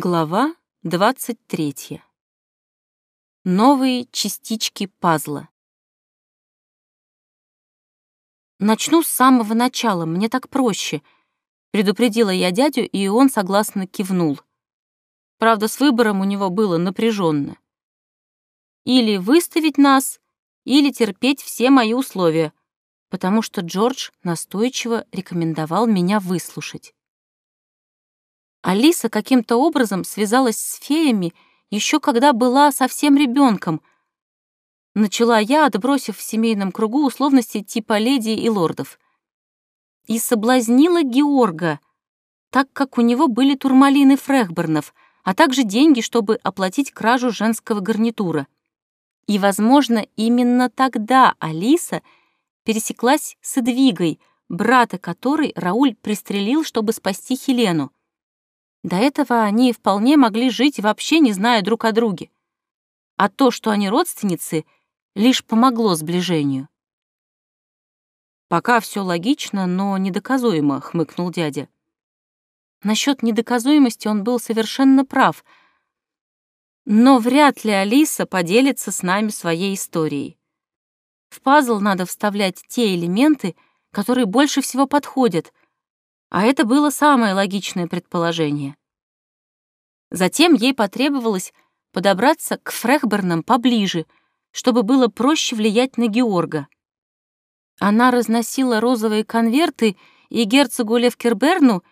Глава 23. Новые частички пазла. «Начну с самого начала, мне так проще», — предупредила я дядю, и он согласно кивнул. Правда, с выбором у него было напряженно. Или выставить нас, или терпеть все мои условия, потому что Джордж настойчиво рекомендовал меня выслушать. Алиса каким-то образом связалась с феями еще когда была совсем ребенком. Начала я, отбросив в семейном кругу условности типа леди и лордов. И соблазнила Георга, так как у него были турмалины Фрехбернов, а также деньги, чтобы оплатить кражу женского гарнитура. И, возможно, именно тогда Алиса пересеклась с Эдвигой, брата которой Рауль пристрелил, чтобы спасти Хелену. До этого они вполне могли жить, вообще не зная друг о друге. А то, что они родственницы, лишь помогло сближению. «Пока все логично, но недоказуемо», — хмыкнул дядя. Насчет недоказуемости он был совершенно прав, но вряд ли Алиса поделится с нами своей историей. В пазл надо вставлять те элементы, которые больше всего подходят, а это было самое логичное предположение. Затем ей потребовалось подобраться к Фрехбернам поближе, чтобы было проще влиять на Георга. Она разносила розовые конверты и герцогу Левкерберну,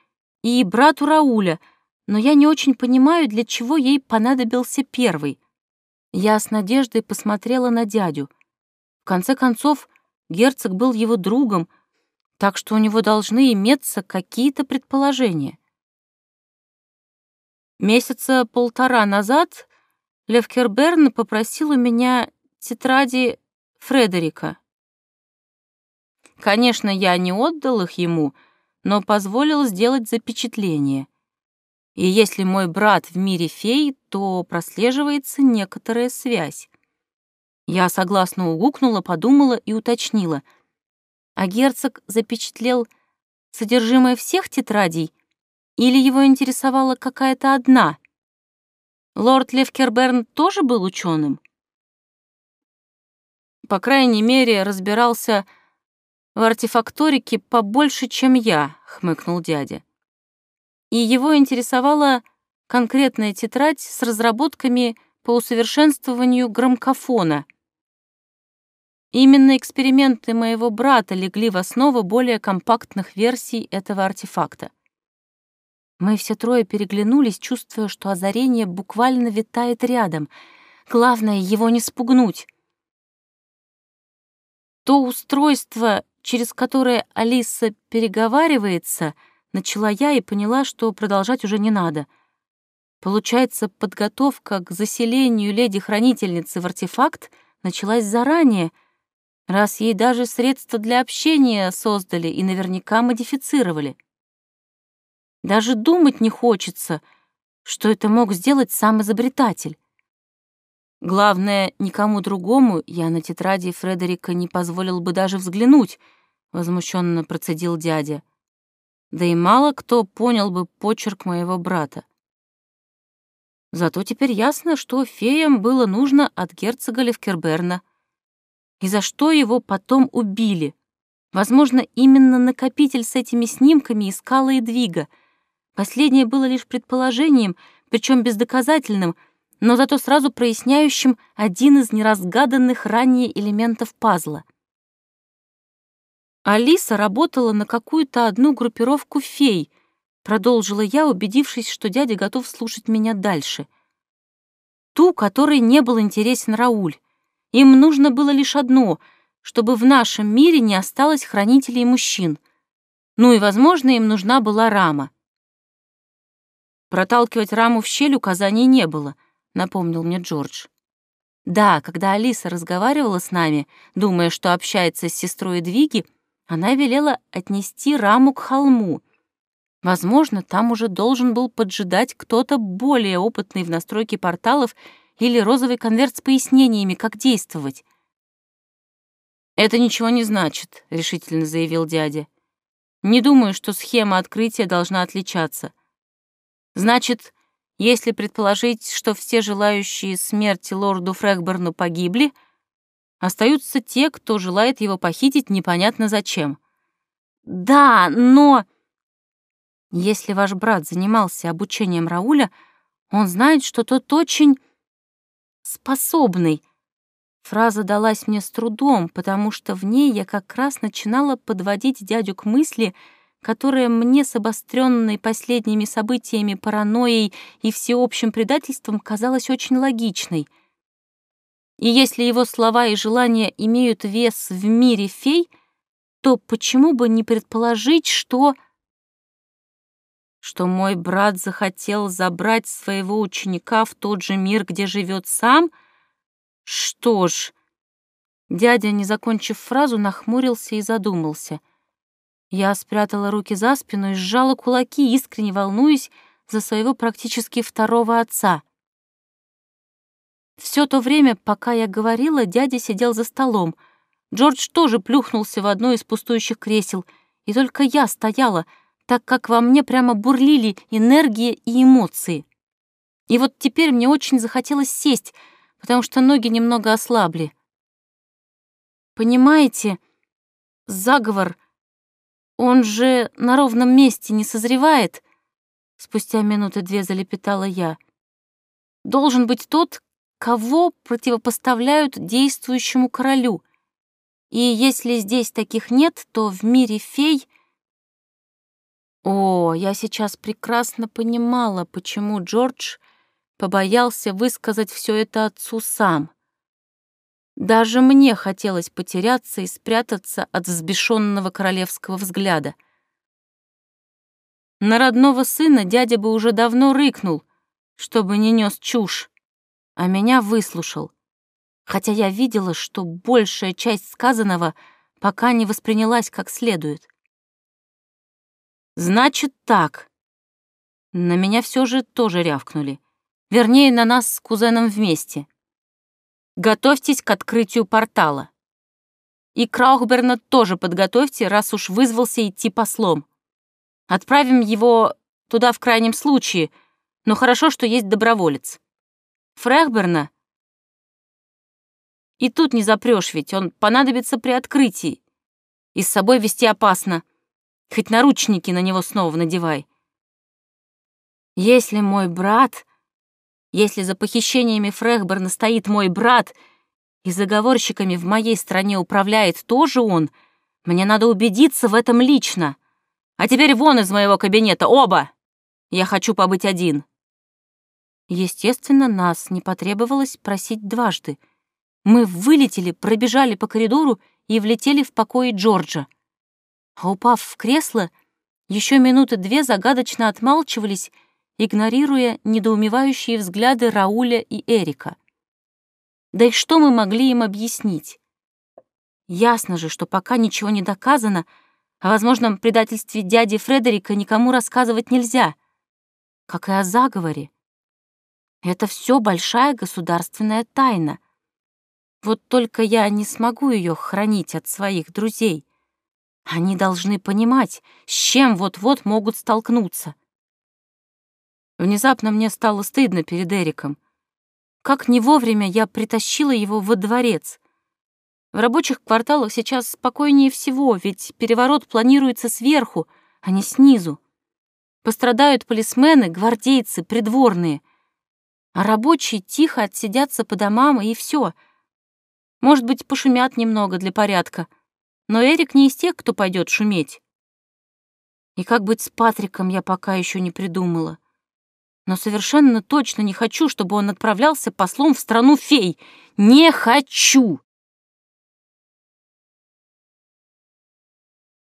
и брату Рауля, но я не очень понимаю, для чего ей понадобился первый. Я с надеждой посмотрела на дядю. В конце концов, герцог был его другом, так что у него должны иметься какие-то предположения. Месяца полтора назад Левкерберн попросил у меня тетради Фредерика. Конечно, я не отдал их ему, но позволил сделать запечатление. И если мой брат в мире фей, то прослеживается некоторая связь. Я согласно угукнула, подумала и уточнила — а герцог запечатлел содержимое всех тетрадей или его интересовала какая-то одна? Лорд Левкерберн тоже был ученым? По крайней мере, разбирался в артефакторике побольше, чем я, хмыкнул дядя. И его интересовала конкретная тетрадь с разработками по усовершенствованию громкофона — Именно эксперименты моего брата легли в основу более компактных версий этого артефакта. Мы все трое переглянулись, чувствуя, что озарение буквально витает рядом. Главное — его не спугнуть. То устройство, через которое Алиса переговаривается, начала я и поняла, что продолжать уже не надо. Получается, подготовка к заселению леди-хранительницы в артефакт началась заранее — раз ей даже средства для общения создали и наверняка модифицировали. Даже думать не хочется, что это мог сделать сам изобретатель. Главное, никому другому я на тетради Фредерика не позволил бы даже взглянуть, возмущенно процедил дядя. Да и мало кто понял бы почерк моего брата. Зато теперь ясно, что феям было нужно от герцога Левкерберна — и за что его потом убили. Возможно, именно накопитель с этими снимками искала и двига. Последнее было лишь предположением, причем бездоказательным, но зато сразу проясняющим один из неразгаданных ранее элементов пазла. Алиса работала на какую-то одну группировку фей, продолжила я, убедившись, что дядя готов слушать меня дальше. Ту, которой не был интересен Рауль. Им нужно было лишь одно, чтобы в нашем мире не осталось хранителей мужчин. Ну и, возможно, им нужна была рама. Проталкивать раму в щель указаний не было, напомнил мне Джордж. Да, когда Алиса разговаривала с нами, думая, что общается с сестрой Двиги, она велела отнести раму к холму. Возможно, там уже должен был поджидать кто-то более опытный в настройке порталов или розовый конверт с пояснениями, как действовать. «Это ничего не значит», — решительно заявил дядя. «Не думаю, что схема открытия должна отличаться. Значит, Если предположить, что все желающие смерти лорду Фрэгберну погибли, остаются те, кто желает его похитить непонятно зачем. Да, но... Если ваш брат занимался обучением Рауля, он знает, что тот очень способный. Фраза далась мне с трудом, потому что в ней я как раз начинала подводить дядю к мысли — которая мне с обостренной последними событиями паранойей и всеобщим предательством казалась очень логичной. И если его слова и желания имеют вес в мире фей, то почему бы не предположить, что... Что мой брат захотел забрать своего ученика в тот же мир, где живет сам? Что ж... Дядя, не закончив фразу, нахмурился и задумался — я спрятала руки за спину и сжала кулаки, искренне волнуясь за своего практически второго отца. Все то время, пока я говорила, дядя сидел за столом. Джордж тоже плюхнулся в одно из пустующих кресел, и только я стояла, так как во мне прямо бурлили энергия и эмоции. И вот теперь мне очень захотелось сесть, потому что ноги немного ослабли. Понимаете, заговор — он же на ровном месте не созревает, спустя минуты две залепетала я. Должен быть тот, кого противопоставляют действующему королю. И если здесь таких нет, то в мире фей... О, я сейчас прекрасно понимала, почему Джордж побоялся высказать все это отцу сам. Даже мне хотелось потеряться и спрятаться от взбешенного королевского взгляда. На родного сына дядя бы уже давно рыкнул, чтобы не нес чушь, а меня выслушал, хотя я видела, что большая часть сказанного пока не воспринялась как следует. «Значит так». На меня все же тоже рявкнули. Вернее, на нас с кузеном вместе. Готовьтесь к открытию портала. И Краухберна тоже подготовьте, раз уж вызвался идти послом. Отправим его туда в крайнем случае, но хорошо, что есть доброволец. Фрехберна и тут не запрёшь ведь, он понадобится при открытии. И с собой вести опасно. Хоть наручники на него снова надевай. Если мой брат если за похищениями Фрехберна стоит мой брат и заговорщиками в моей стране управляет тоже он, мне надо убедиться в этом лично. А теперь вон из моего кабинета, оба! Я хочу побыть один». Естественно, нас не потребовалось просить дважды. Мы вылетели, пробежали по коридору и влетели в покои Джорджа. А упав в кресло, еще минуты две загадочно отмалчивались игнорируя недоумевающие взгляды Рауля и Эрика. Да и что мы могли им объяснить? Ясно же, что пока ничего не доказано, о возможном предательстве дяди Фредерика никому рассказывать нельзя, как и о заговоре. Это все большая государственная тайна. Вот только я не смогу ее хранить от своих друзей. Они должны понимать, с чем вот-вот могут столкнуться. Внезапно мне стало стыдно перед Эриком. Как не вовремя я притащила его во дворец. В рабочих кварталах сейчас спокойнее всего, ведь переворот планируется сверху, а не снизу. Пострадают полисмены, гвардейцы, придворные. А рабочие тихо отсидятся по домам, и все. Может быть, пошумят немного для порядка. Но Эрик не из тех, кто пойдет шуметь. И как быть с Патриком, я пока еще не придумала но совершенно точно не хочу, чтобы он отправлялся послом в страну фей. Не хочу!